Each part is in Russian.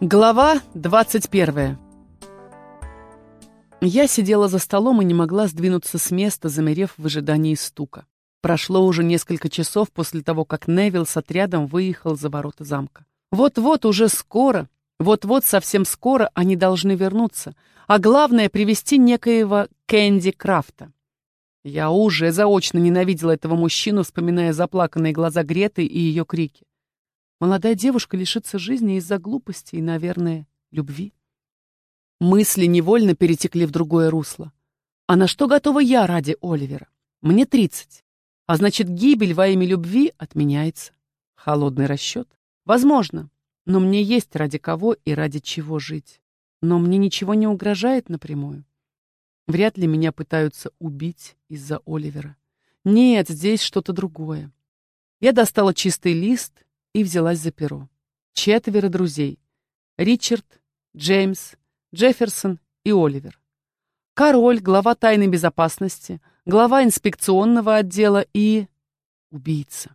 Глава 21 Я сидела за столом и не могла сдвинуться с места, замерев в ожидании стука. Прошло уже несколько часов после того, как Невил с отрядом выехал за ворота замка. Вот-вот, уже скоро, вот-вот, совсем скоро они должны вернуться, а главное — привести некоего Кэнди Крафта. Я уже заочно ненавидела этого мужчину, вспоминая заплаканные глаза Греты и ее крики. Молодая девушка лишится жизни из-за глупости и, наверное, любви. Мысли невольно перетекли в другое русло. А на что готова я ради Оливера? Мне тридцать. А значит, гибель во имя любви отменяется. Холодный расчет? Возможно. Но мне есть ради кого и ради чего жить. Но мне ничего не угрожает напрямую. Вряд ли меня пытаются убить из-за Оливера. Нет, здесь что-то другое. Я достала чистый лист и взялась за перо. Четверо друзей. Ричард, Джеймс, Джефферсон и Оливер. Король, глава тайной безопасности, глава инспекционного отдела и... убийца.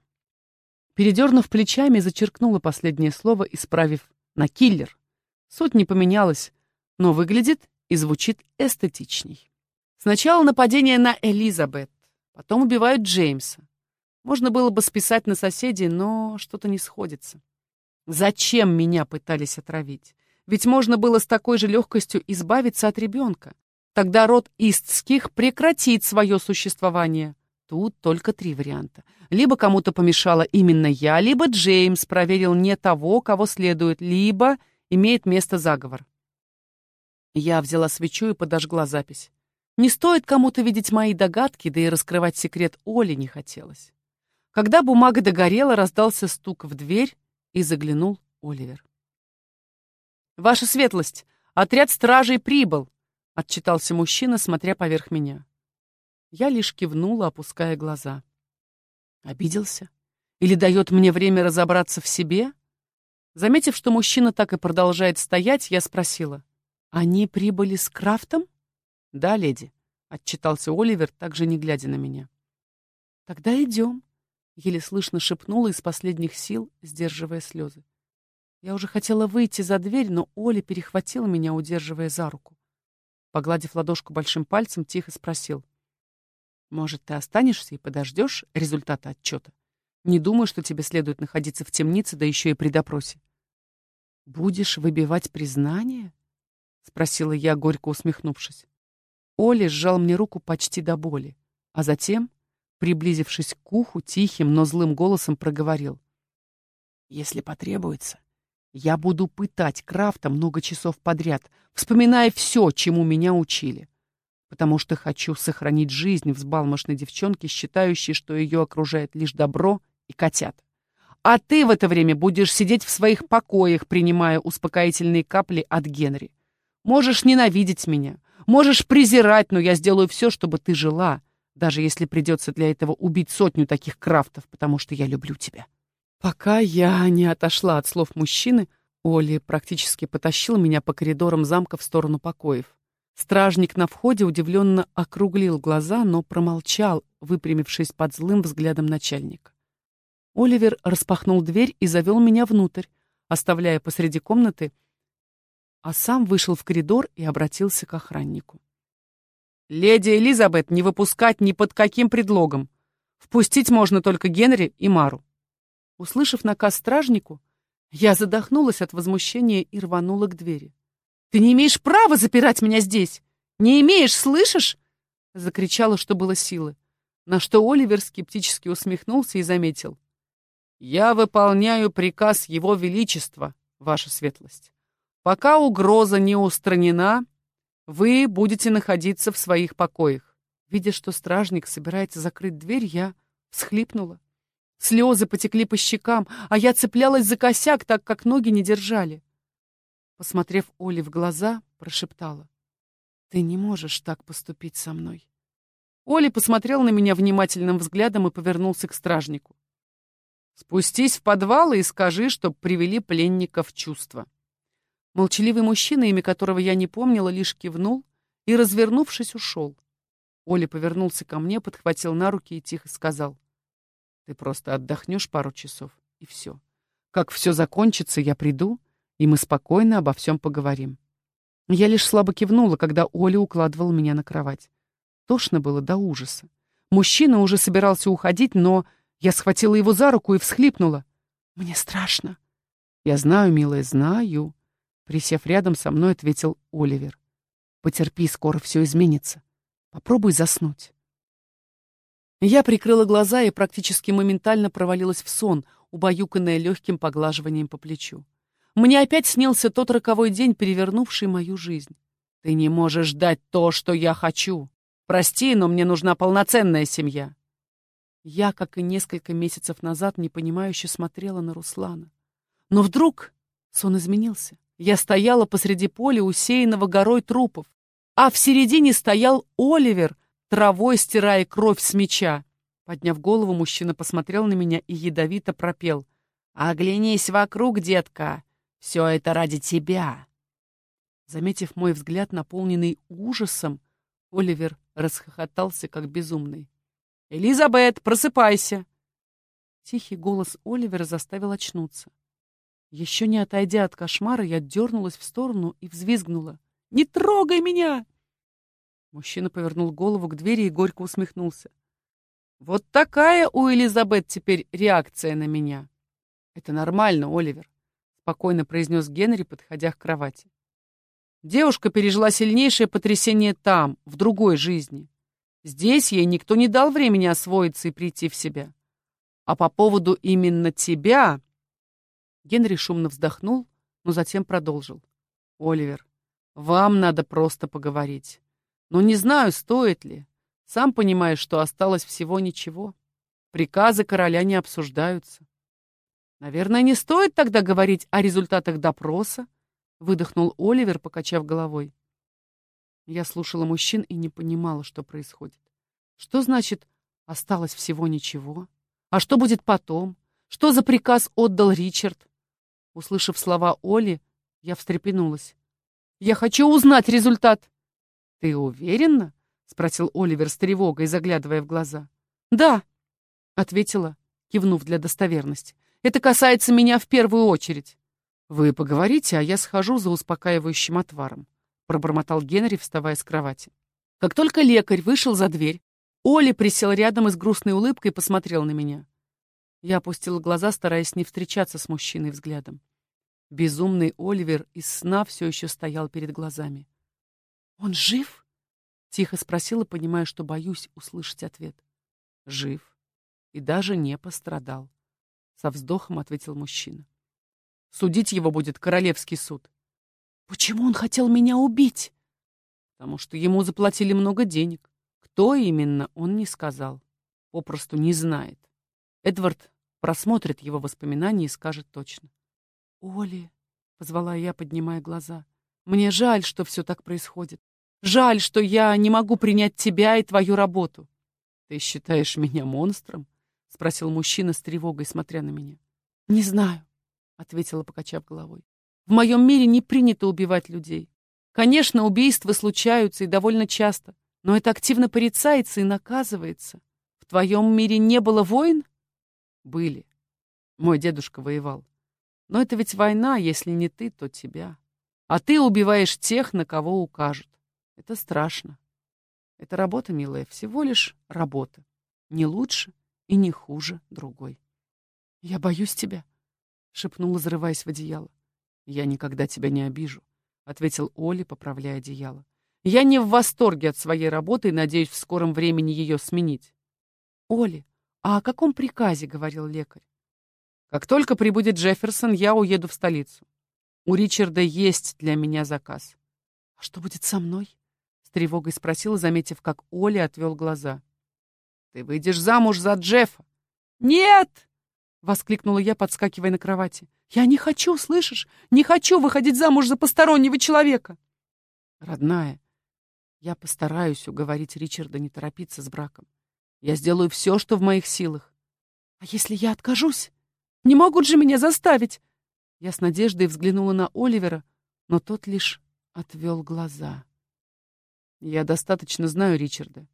Передернув плечами, зачеркнула последнее слово, исправив на «киллер». Суть не поменялась, но выглядит и звучит эстетичней. Сначала нападение на Элизабет, потом убивают Джеймса. Можно было бы списать на соседей, но что-то не сходится. Зачем меня пытались отравить? Ведь можно было с такой же легкостью избавиться от ребенка. Тогда род Истских прекратит свое существование. Тут только три варианта. Либо кому-то помешала именно я, либо Джеймс проверил не того, кого следует, либо имеет место заговор. Я взяла свечу и подожгла запись. Не стоит кому-то видеть мои догадки, да и раскрывать секрет Оли не хотелось. Когда бумага догорела, раздался стук в дверь, и заглянул Оливер. «Ваша светлость, отряд стражей прибыл!» — отчитался мужчина, смотря поверх меня. Я лишь кивнула, опуская глаза. Обиделся? Или дает мне время разобраться в себе? Заметив, что мужчина так и продолжает стоять, я спросила. «Они прибыли с Крафтом?» «Да, леди», — отчитался Оливер, также не глядя на меня. «Тогда идем», Еле слышно шепнула из последних сил, сдерживая слезы. Я уже хотела выйти за дверь, но Оля перехватила меня, удерживая за руку. Погладив ладошку большим пальцем, тихо спросил. «Может, ты останешься и подождешь результата отчета? Не думаю, что тебе следует находиться в темнице, да еще и при допросе». «Будешь выбивать признание?» — спросила я, горько усмехнувшись. Оля сжал мне руку почти до боли, а затем приблизившись к уху, тихим, но злым голосом проговорил. «Если потребуется, я буду пытать Крафта много часов подряд, вспоминая все, чему меня учили, потому что хочу сохранить жизнь взбалмошной девчонки, считающей, что ее окружает лишь добро и котят. А ты в это время будешь сидеть в своих покоях, принимая успокоительные капли от Генри. Можешь ненавидеть меня, можешь презирать, но я сделаю все, чтобы ты жила» даже если придется для этого убить сотню таких крафтов, потому что я люблю тебя. Пока я не отошла от слов мужчины, Оли практически потащил меня по коридорам замка в сторону покоев. Стражник на входе удивленно округлил глаза, но промолчал, выпрямившись под злым взглядом начальника. Оливер распахнул дверь и завел меня внутрь, оставляя посреди комнаты, а сам вышел в коридор и обратился к охраннику. Леди Элизабет не выпускать ни под каким предлогом. Впустить можно только Генри и Мару. Услышав наказ стражнику, я задохнулась от возмущения и рванула к двери. «Ты не имеешь права запирать меня здесь! Не имеешь, слышишь?» Закричала, что было силы. На что Оливер скептически усмехнулся и заметил. «Я выполняю приказ Его Величества, Ваша Светлость. Пока угроза не устранена, вы будете находиться в своих покоях. Видя, что стражник собирается закрыть дверь, я всхлипнула. Слезы потекли по щекам, а я цеплялась за косяк, так как ноги не держали. Посмотрев Оле в глаза, прошептала. «Ты не можешь так поступить со мной». Оля посмотрел на меня внимательным взглядом и повернулся к стражнику. «Спустись в подвал и скажи, чтоб привели пленника в чувство». Молчаливый мужчина, имя которого я не помнила, лишь кивнул и, развернувшись, ушел. Оля повернулся ко мне, подхватил на руки и тихо сказал. «Ты просто отдохнешь пару часов, и все. Как все закончится, я приду и мы спокойно обо всем поговорим. Я лишь слабо кивнула, когда Оля укладывал меня на кровать. Тошно было до ужаса. Мужчина уже собирался уходить, но я схватила его за руку и всхлипнула. «Мне страшно». «Я знаю, милая, знаю», — присев рядом со мной, ответил Оливер. «Потерпи, скоро все изменится. Попробуй заснуть». Я прикрыла глаза и практически моментально провалилась в сон, убаюканная легким поглаживанием по плечу. Мне опять снился тот роковой день, перевернувший мою жизнь. «Ты не можешь дать то, что я хочу. Прости, но мне нужна полноценная семья». Я, как и несколько месяцев назад, непонимающе смотрела на Руслана. Но вдруг сон изменился. Я стояла посреди поля, усеянного горой трупов, а в середине стоял Оливер, травой стирая кровь с меча. Подняв голову, мужчина посмотрел на меня и ядовито пропел. «Оглянись вокруг, детка! Все это ради тебя!» Заметив мой взгляд, наполненный ужасом, Оливер расхохотался, как безумный. «Элизабет, просыпайся!» Тихий голос Оливера заставил очнуться. Еще не отойдя от кошмара, я дернулась в сторону и взвизгнула. «Не трогай меня!» Мужчина повернул голову к двери и горько усмехнулся. «Вот такая у Элизабет теперь реакция на меня!» «Это нормально, Оливер», — спокойно произнес Генри, подходя к кровати. Девушка пережила сильнейшее потрясение там, в другой жизни. Здесь ей никто не дал времени освоиться и прийти в себя. А по поводу именно тебя Генри шумно вздохнул, но затем продолжил. «Оливер, вам надо просто поговорить. Но не знаю, стоит ли. Сам понимаешь, что осталось всего ничего. Приказы короля не обсуждаются». «Наверное, не стоит тогда говорить о результатах допроса?» выдохнул Оливер, покачав головой. Я слушала мужчин и не понимала, что происходит. Что значит «осталось всего ничего»? А что будет потом? Что за приказ отдал Ричард? Услышав слова Оли, я встрепенулась. «Я хочу узнать результат!» «Ты уверена?» — спросил Оливер с тревогой, заглядывая в глаза. «Да», — ответила, кивнув для достоверности. «Это касается меня в первую очередь». «Вы поговорите, а я схожу за успокаивающим отваром», — пробормотал Генри, вставая с кровати. Как только лекарь вышел за дверь, Оли присел рядом и с грустной улыбкой посмотрел на меня. Я опустила глаза, стараясь не встречаться с мужчиной взглядом. Безумный Оливер из сна все еще стоял перед глазами. «Он жив?» — тихо спросила, понимая, что боюсь услышать ответ. «Жив. И даже не пострадал», — со вздохом ответил мужчина. «Судить его будет Королевский суд». «Почему он хотел меня убить?» «Потому что ему заплатили много денег. Кто именно, он не сказал. Попросту не знает. Эдвард просмотрит его воспоминания и скажет точно. «Оли», — позвала я, поднимая глаза, — «мне жаль, что все так происходит. Жаль, что я не могу принять тебя и твою работу». «Ты считаешь меня монстром?» — спросил мужчина с тревогой, смотря на меня. «Не знаю», — ответила, покачав головой. «В моем мире не принято убивать людей. Конечно, убийства случаются и довольно часто, но это активно порицается и наказывается. В твоем мире не было войн?» Были. Мой дедушка воевал. Но это ведь война, если не ты, то тебя. А ты убиваешь тех, на кого укажут. Это страшно. Это работа, милая, всего лишь работа. Не лучше и не хуже другой. «Я боюсь тебя», — шепнула, зарываясь в одеяло. «Я никогда тебя не обижу», — ответил Оли, поправляя одеяло. «Я не в восторге от своей работы и надеюсь в скором времени ее сменить». «Оли, «А о каком приказе?» — говорил лекарь. «Как только прибудет Джефферсон, я уеду в столицу. У Ричарда есть для меня заказ». «А что будет со мной?» — с тревогой спросила, заметив, как Оля отвел глаза. «Ты выйдешь замуж за Джеффа». «Нет!» — воскликнула я, подскакивая на кровати. «Я не хочу, слышишь? Не хочу выходить замуж за постороннего человека!» «Родная, я постараюсь уговорить Ричарда не торопиться с браком. Я сделаю все, что в моих силах. А если я откажусь? Не могут же меня заставить? Я с надеждой взглянула на Оливера, но тот лишь отвел глаза. Я достаточно знаю Ричарда.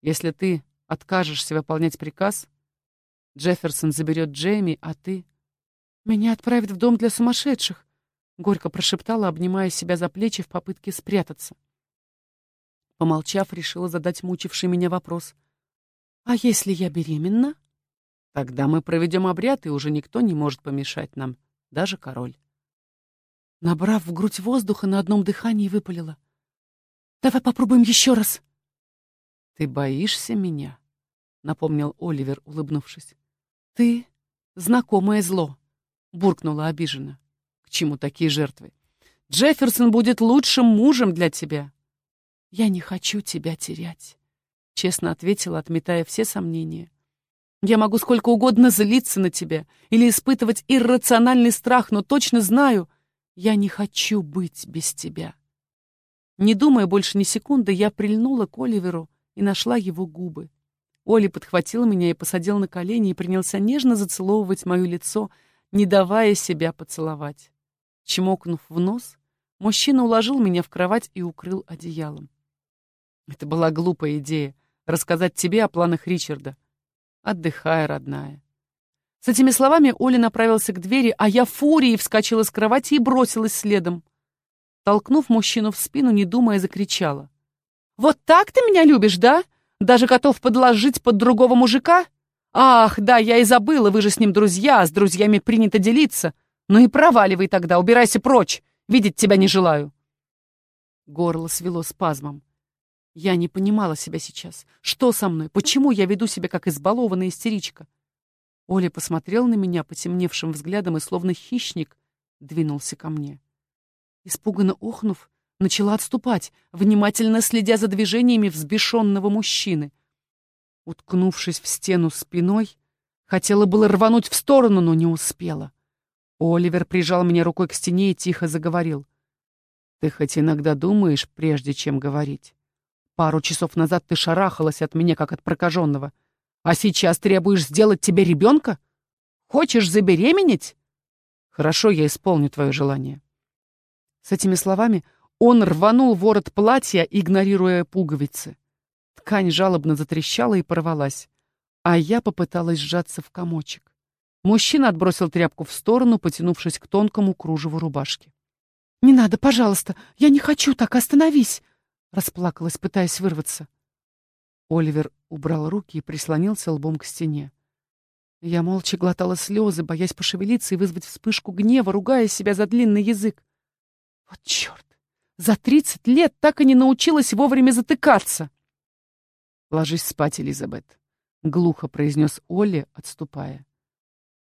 Если ты откажешься выполнять приказ, Джефферсон заберет Джейми, а ты... Меня отправят в дом для сумасшедших, — горько прошептала, обнимая себя за плечи в попытке спрятаться. Помолчав, решила задать мучивший меня вопрос. «А если я беременна?» «Тогда мы проведем обряд, и уже никто не может помешать нам, даже король». Набрав в грудь воздуха, на одном дыхании выпалила. «Давай попробуем еще раз». «Ты боишься меня?» — напомнил Оливер, улыбнувшись. «Ты — знакомое зло», — буркнула обиженно. «К чему такие жертвы? Джефферсон будет лучшим мужем для тебя». «Я не хочу тебя терять», — честно ответила, отметая все сомнения. «Я могу сколько угодно злиться на тебя или испытывать иррациональный страх, но точно знаю, я не хочу быть без тебя». Не думая больше ни секунды, я прильнула к Оливеру и нашла его губы. Оли подхватил меня и посадил на колени и принялся нежно зацеловывать мое лицо, не давая себя поцеловать. Чмокнув в нос, мужчина уложил меня в кровать и укрыл одеялом. Это была глупая идея — рассказать тебе о планах Ричарда. Отдыхай, родная. С этими словами Оля направился к двери, а я фурией вскочила с кровати и бросилась следом. Толкнув мужчину в спину, не думая, закричала. «Вот так ты меня любишь, да? Даже готов подложить под другого мужика? Ах, да, я и забыла, вы же с ним друзья, с друзьями принято делиться. Ну и проваливай тогда, убирайся прочь, видеть тебя не желаю». Горло свело спазмом. Я не понимала себя сейчас. Что со мной? Почему я веду себя как избалованная истеричка? Оля посмотрел на меня потемневшим взглядом и, словно хищник, двинулся ко мне. Испуганно охнув, начала отступать, внимательно следя за движениями взбешенного мужчины. Уткнувшись в стену спиной, хотела было рвануть в сторону, но не успела. Оливер прижал меня рукой к стене и тихо заговорил. «Ты хоть иногда думаешь, прежде чем говорить? Пару часов назад ты шарахалась от меня, как от прокаженного, а сейчас требуешь сделать тебе ребенка? Хочешь забеременеть? Хорошо, я исполню твое желание». С этими словами он рванул ворот платья, игнорируя пуговицы. Ткань жалобно затрещала и порвалась, а я попыталась сжаться в комочек. Мужчина отбросил тряпку в сторону, потянувшись к тонкому кружеву рубашки. «Не надо, пожалуйста! Я не хочу так! Остановись!» Расплакалась, пытаясь вырваться. Оливер убрал руки и прислонился лбом к стене. Я молча глотала слезы, боясь пошевелиться и вызвать вспышку гнева, ругая себя за длинный язык. Вот черт! За тридцать лет так и не научилась вовремя затыкаться. «Ложись спать, Элизабет», — глухо произнес Олли, отступая.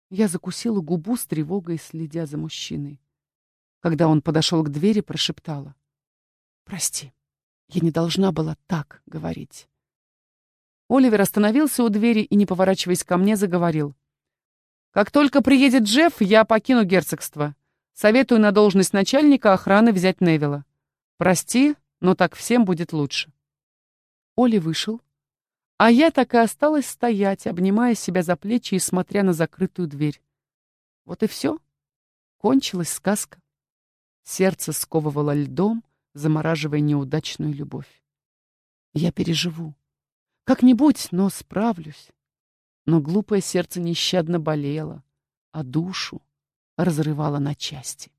Я закусила губу с тревогой, следя за мужчиной. Когда он подошел к двери, прошептала. «Прости, я не должна была так говорить». Оливер остановился у двери и, не поворачиваясь ко мне, заговорил. «Как только приедет Джефф, я покину герцогство. Советую на должность начальника охраны взять Невилла. Прости, но так всем будет лучше. Оли вышел, а я так и осталась стоять, обнимая себя за плечи и смотря на закрытую дверь. Вот и все. Кончилась сказка. Сердце сковывало льдом, замораживая неудачную любовь. Я переживу. Как-нибудь, но справлюсь. Но глупое сердце нещадно болело, а душу разрывало на части.